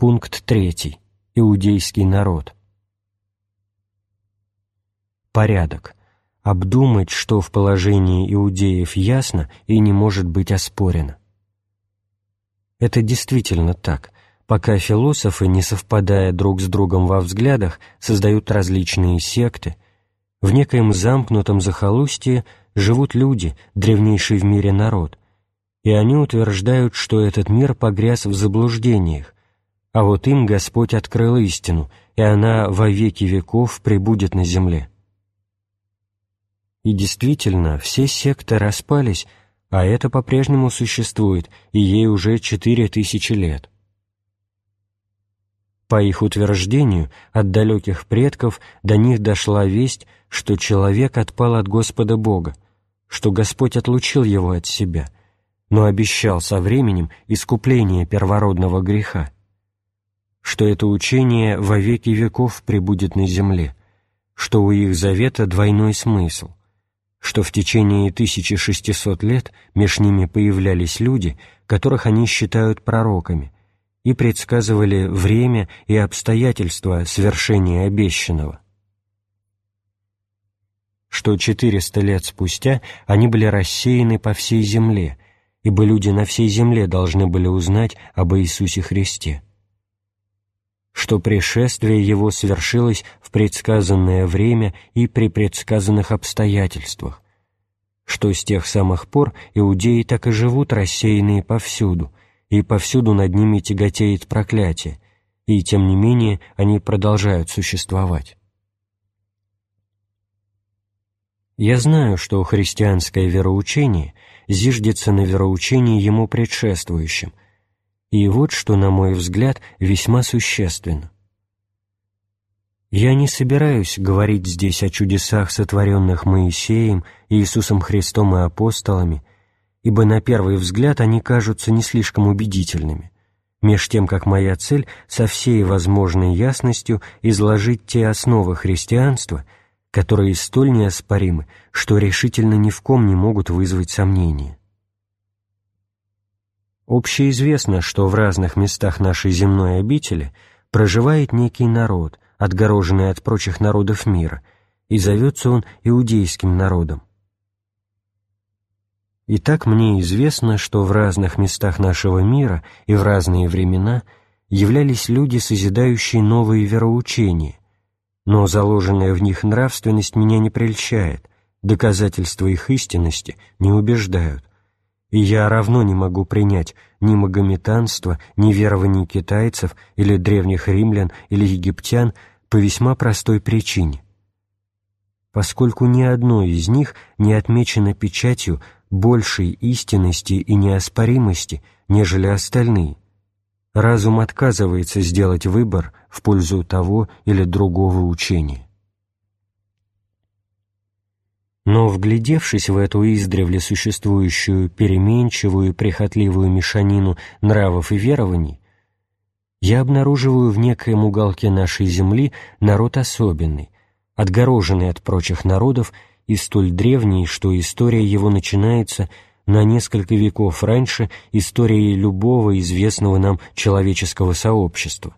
Пункт 3. Иудейский народ. Порядок. Обдумать, что в положении иудеев ясно и не может быть оспорено. Это действительно так, пока философы, не совпадая друг с другом во взглядах, создают различные секты, в некоем замкнутом захолустье живут люди, древнейший в мире народ, и они утверждают, что этот мир погряз в заблуждениях, а вот им Господь открыл истину, и она во веки веков пребудет на земле. И действительно, все секты распались, а это по-прежнему существует, и ей уже четыре тысячи лет. По их утверждению, от далеких предков до них дошла весть, что человек отпал от Господа Бога, что Господь отлучил его от себя, но обещал со временем искупление первородного греха, что это учение во веки веков пребудет на земле, что у их завета двойной смысл, что в течение 1600 лет меж ними появлялись люди, которых они считают пророками, и предсказывали время и обстоятельства свершения обещанного. Что 400 лет спустя они были рассеяны по всей земле, ибо люди на всей земле должны были узнать об Иисусе Христе что пришествие его свершилось в предсказанное время и при предсказанных обстоятельствах, что с тех самых пор иудеи так и живут рассеянные повсюду, и повсюду над ними тяготеет проклятие, и тем не менее они продолжают существовать. Я знаю, что христианское вероучение зиждется на вероучении ему предшествующем – и вот что, на мой взгляд, весьма существенно. Я не собираюсь говорить здесь о чудесах, сотворенных Моисеем, Иисусом Христом и апостолами, ибо на первый взгляд они кажутся не слишком убедительными, меж тем как моя цель со всей возможной ясностью изложить те основы христианства, которые столь неоспоримы, что решительно ни в ком не могут вызвать сомнения. Общеизвестно, что в разных местах нашей земной обители проживает некий народ, отгороженный от прочих народов мира, и зовется он иудейским народом. Итак, мне известно, что в разных местах нашего мира и в разные времена являлись люди, созидающие новые вероучения, но заложенная в них нравственность меня не прельщает, доказательства их истинности не убеждают и я равно не могу принять ни магометанство, ни верований китайцев или древних римлян или египтян по весьма простой причине. Поскольку ни одно из них не отмечено печатью большей истинности и неоспоримости, нежели остальные, разум отказывается сделать выбор в пользу того или другого учения. Но, вглядевшись в эту издревле существующую переменчивую и прихотливую мешанину нравов и верований, я обнаруживаю в некоем уголке нашей земли народ особенный, отгороженный от прочих народов и столь древний, что история его начинается на несколько веков раньше истории любого известного нам человеческого сообщества.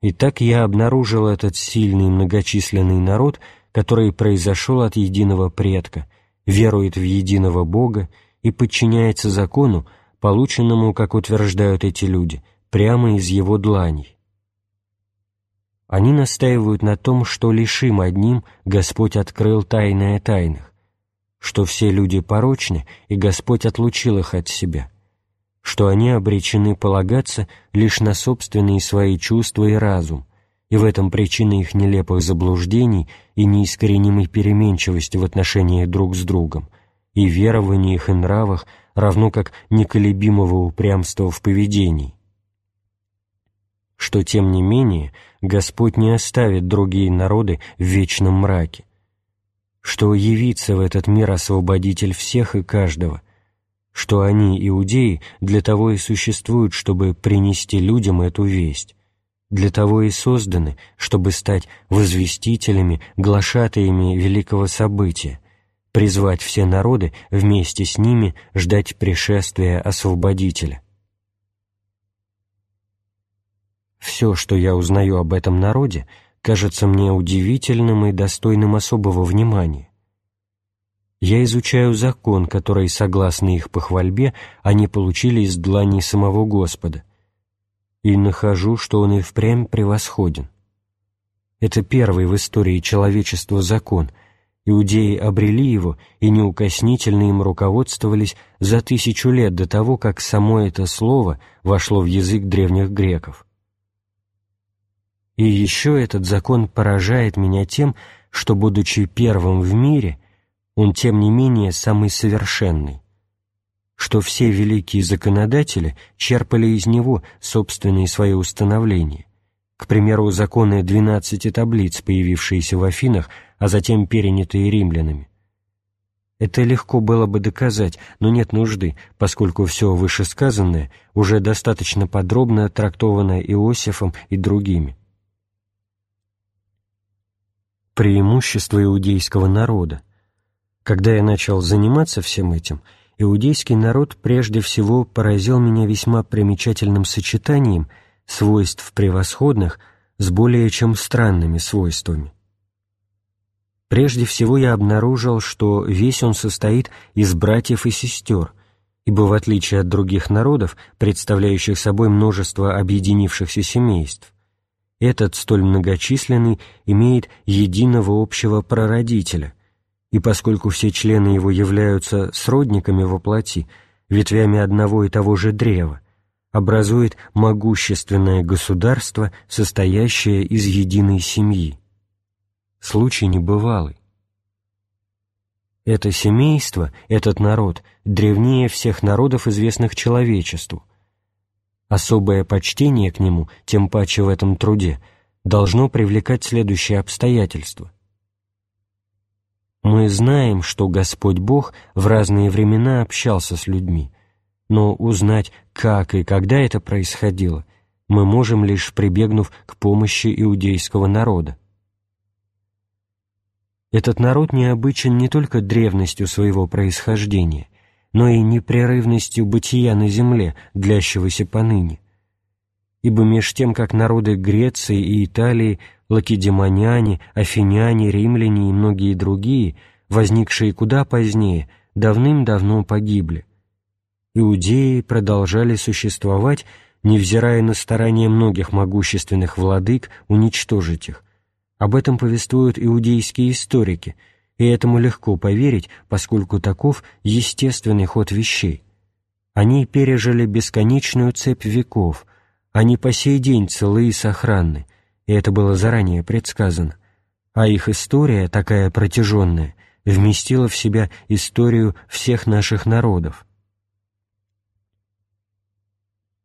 Итак, я обнаружил этот сильный многочисленный народ – который произошел от единого предка, верует в единого Бога и подчиняется закону, полученному, как утверждают эти люди, прямо из его дланей. Они настаивают на том, что лишь им одним Господь открыл тайное тайных, что все люди порочны, и Господь отлучил их от себя, что они обречены полагаться лишь на собственные свои чувства и разум, и в этом причина их нелепых заблуждений и неискоренимой переменчивости в отношении друг с другом, и верований их и нравах, равно как неколебимого упрямства в поведении. Что, тем не менее, Господь не оставит другие народы в вечном мраке, что явится в этот мир освободитель всех и каждого, что они, иудеи, для того и существуют, чтобы принести людям эту весть, для того и созданы, чтобы стать возвестителями, глашатаями великого события, призвать все народы вместе с ними ждать пришествия Освободителя. все, что я узнаю об этом народе, кажется мне удивительным и достойным особого внимания. Я изучаю закон, который, согласно их похвальбе, они получили из длани самого Господа, и нахожу, что он и впрямь превосходен. Это первый в истории человечества закон. Иудеи обрели его и неукоснительно им руководствовались за тысячу лет до того, как само это слово вошло в язык древних греков. И еще этот закон поражает меня тем, что, будучи первым в мире, он, тем не менее, самый совершенный, что все великие законодатели черпали из него собственные свои установления, к примеру, законы двенадцати таблиц, появившиеся в Афинах, а затем перенятые римлянами. Это легко было бы доказать, но нет нужды, поскольку все вышесказанное уже достаточно подробно трактовано Иосифом и другими. Преимущество иудейского народа. Когда я начал заниматься всем этим, иудейский народ прежде всего поразил меня весьма примечательным сочетанием – свойств превосходных с более чем странными свойствами. Прежде всего я обнаружил, что весь он состоит из братьев и сестер, ибо в отличие от других народов, представляющих собой множество объединившихся семейств, этот столь многочисленный имеет единого общего прародителя, и поскольку все члены его являются сродниками во плоти, ветвями одного и того же древа, образует могущественное государство, состоящее из единой семьи. Случай небывалый. Это семейство, этот народ, древнее всех народов, известных человечеству. Особое почтение к нему, тем паче в этом труде, должно привлекать следующее обстоятельство. Мы знаем, что Господь Бог в разные времена общался с людьми – но узнать, как и когда это происходило, мы можем лишь прибегнув к помощи иудейского народа. Этот народ необычен не только древностью своего происхождения, но и непрерывностью бытия на земле, длящегося поныне. Ибо меж тем, как народы Греции и Италии, лакедемоняне, афиняне, римляне и многие другие, возникшие куда позднее, давным-давно погибли, иудеи продолжали существовать, невзирая на старания многих могущественных владык уничтожить их. Об этом повествуют иудейские историки, и этому легко поверить, поскольку таков естественный ход вещей. Они пережили бесконечную цепь веков, они по сей день целы и сохранны, и это было заранее предсказано. А их история, такая протяженная, вместила в себя историю всех наших народов.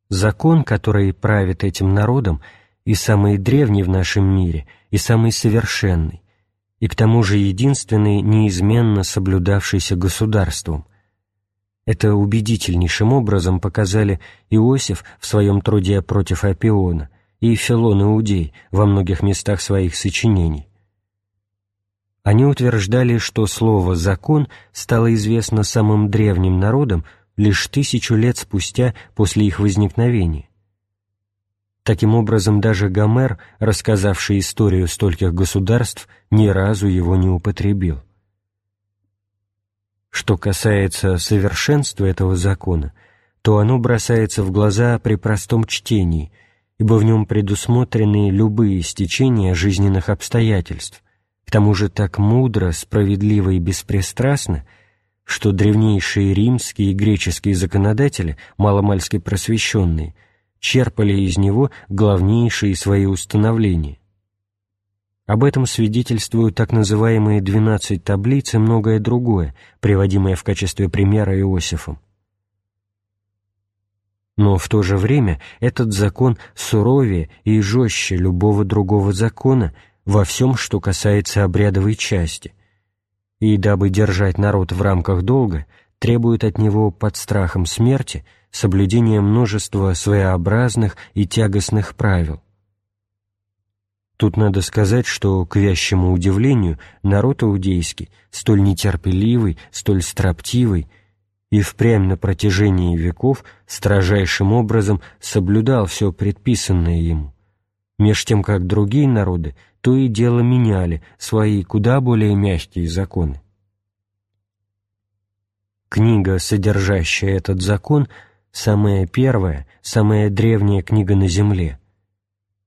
Закон, который правит этим народом, и самый древний в нашем мире, и самый совершенный, и к тому же единственный, неизменно соблюдавшийся государством. Это убедительнейшим образом показали Иосиф в своем труде против Апиона и Филон Иудей во многих местах своих сочинений. Они утверждали, что слово «закон» стало известно самым древним народом лишь тысячу лет спустя после их возникновения. Таким образом, даже Гомер, рассказавший историю стольких государств, ни разу его не употребил. Что касается совершенства этого закона, то оно бросается в глаза при простом чтении, ибо в нем предусмотрены любые стечения жизненных обстоятельств, к тому же так мудро, справедливо и беспристрастно – что древнейшие римские и греческие законодатели, маломальски просвещенные, черпали из него главнейшие свои установления. Об этом свидетельствуют так называемые «двенадцать таблиц» и многое другое, приводимое в качестве примера Иосифом. Но в то же время этот закон суровее и жестче любого другого закона во всем, что касается обрядовой части, и, дабы держать народ в рамках долга, требует от него под страхом смерти соблюдения множества своеобразных и тягостных правил. Тут надо сказать, что, к вящему удивлению, народ иудейский, столь нетерпеливый, столь строптивый, и впрямь на протяжении веков строжайшим образом соблюдал все предписанное ему, меж тем как другие народы то и дело меняли свои куда более мягкие законы. Книга, содержащая этот закон, самая первая, самая древняя книга на Земле.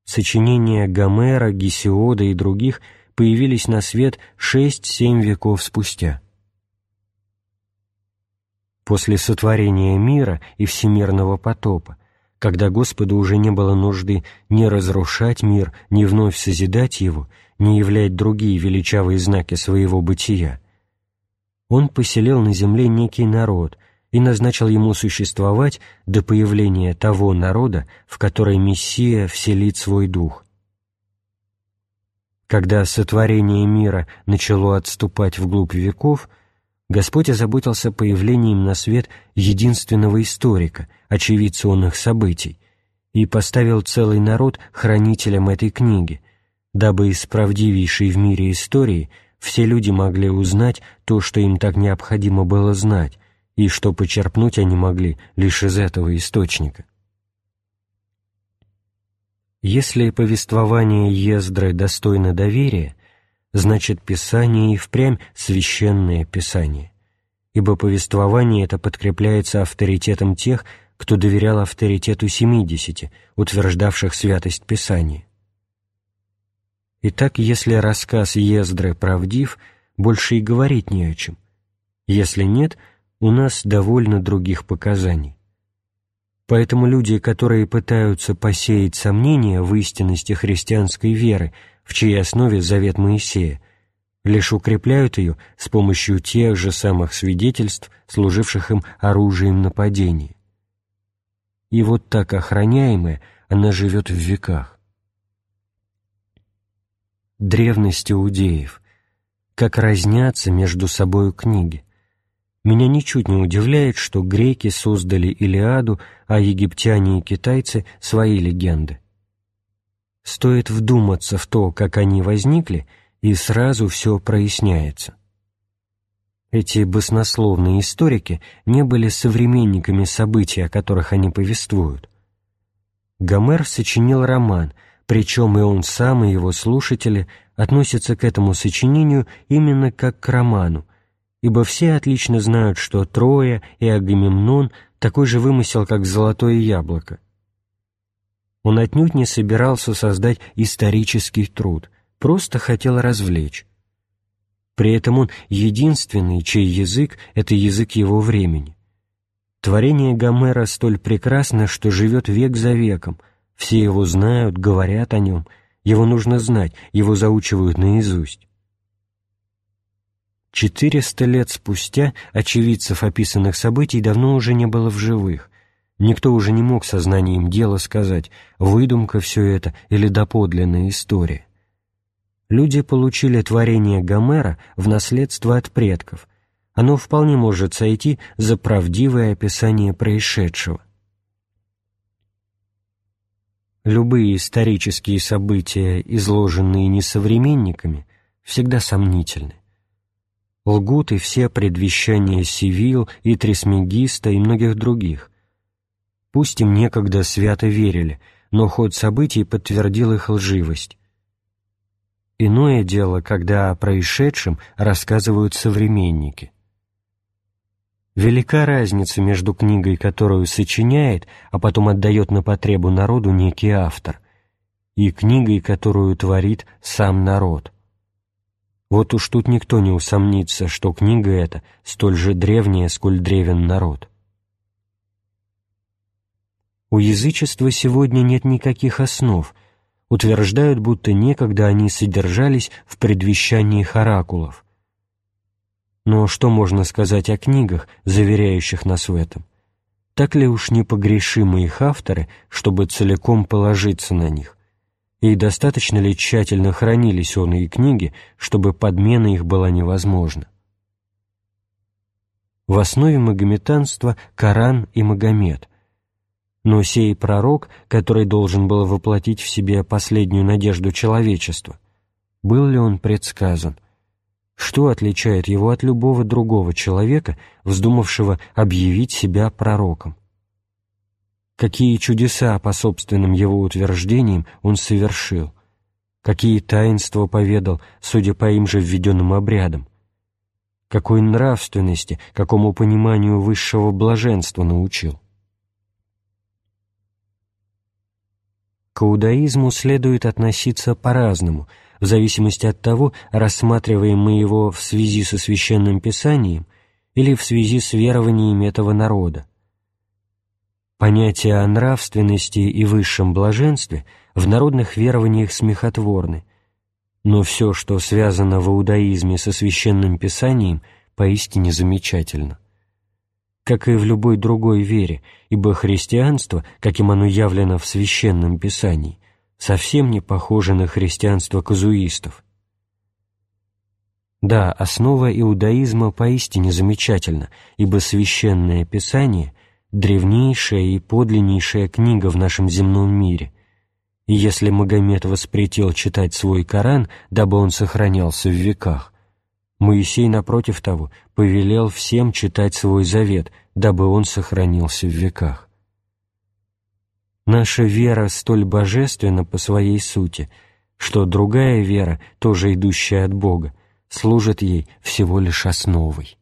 Сочинения Гомера, Гесиода и других появились на свет шесть-семь веков спустя. После сотворения мира и всемирного потопа когда Господу уже не было нужды ни разрушать мир, ни вновь созидать его, ни являть другие величавые знаки своего бытия. Он поселил на земле некий народ и назначил ему существовать до появления того народа, в который Мессия вселит свой дух. Когда сотворение мира начало отступать вглубь веков – Господь озаботился появлением на свет единственного историка, очевидца онных событий, и поставил целый народ хранителем этой книги, дабы из правдивейшей в мире истории все люди могли узнать то, что им так необходимо было знать, и что почерпнуть они могли лишь из этого источника. Если повествование Ездры достойно доверия, значит Писание и впрямь священное Писание, ибо повествование это подкрепляется авторитетом тех, кто доверял авторитету семидесяти, утверждавших святость Писания. Итак, если рассказ Ездры правдив, больше и говорить не о чем. Если нет, у нас довольно других показаний. Поэтому люди, которые пытаются посеять сомнения в истинности христианской веры в чьей основе завет Моисея, лишь укрепляют ее с помощью тех же самых свидетельств, служивших им оружием нападения. И вот так охраняемая она живет в веках. Древность иудеев. Как разнятся между собою книги. Меня ничуть не удивляет, что греки создали Илиаду, а египтяне и китайцы — свои легенды. Стоит вдуматься в то, как они возникли, и сразу все проясняется. Эти баснословные историки не были современниками событий, о которых они повествуют. Гомер сочинил роман, причем и он сам, и его слушатели относятся к этому сочинению именно как к роману, ибо все отлично знают, что Троя и Агамемнон — такой же вымысел, как «Золотое яблоко», он отнюдь не собирался создать исторический труд, просто хотел развлечь. При этом он единственный, чей язык — это язык его времени. Творение Гомера столь прекрасно, что живет век за веком, все его знают, говорят о нем, его нужно знать, его заучивают наизусть. Четыреста лет спустя очевидцев описанных событий давно уже не было в живых, Никто уже не мог сознанием дела сказать, выдумка все это или доподлинная история. Люди получили творение Гомера в наследство от предков. Оно вполне может сойти за правдивое описание происшедшего. Любые исторические события, изложенные несовременниками, всегда сомнительны. Лгут и все предвещания Сивил и Трисмегиста и многих других, Пусть им некогда свято верили, но ход событий подтвердил их лживость. Иное дело, когда о происшедшем рассказывают современники. Велика разница между книгой, которую сочиняет, а потом отдает на потребу народу некий автор, и книгой, которую творит сам народ. Вот уж тут никто не усомнится, что книга эта столь же древняя, сколь древен народ. У язычества сегодня нет никаких основ, утверждают, будто некогда они содержались в предвещании оракулов. Но что можно сказать о книгах, заверяющих нас в этом? Так ли уж непогрешимы их авторы, чтобы целиком положиться на них? И достаточно ли тщательно хранились он и книги, чтобы подмена их была невозможна? В основе магометанства Коран и Магомед, но сей пророк, который должен был воплотить в себе последнюю надежду человечества, был ли он предсказан? Что отличает его от любого другого человека, вздумавшего объявить себя пророком? какие чудеса по собственным его утверждениям он совершил, какие таинства поведал, судя по им же введенным обрядам, какой нравственности, какому пониманию высшего блаженства научил. К иудаизму следует относиться по-разному, в зависимости от того, рассматриваем мы его в связи со Священным Писанием или в связи с верованиями этого народа. Понятия о нравственности и высшем блаженстве в народных верованиях смехотворны, но все, что связано в иудаизме со Священным Писанием, поистине замечательно. Как и в любой другой вере, ибо христианство, каким оно явлено в Священном Писании, совсем не похоже на христианство казуистов. Да, основа иудаизма поистине замечательна, ибо Священное Писание древнейшая и подлиннейшая книга в нашем земном мире. И если Магомед воспретил читать свой Коран, дабы он сохранялся в веках, Моисей, напротив того, повелел всем читать свой завет, дабы он сохранился в веках. Наша вера столь божественна по своей сути, что другая вера, тоже идущая от Бога, служит ей всего лишь основой.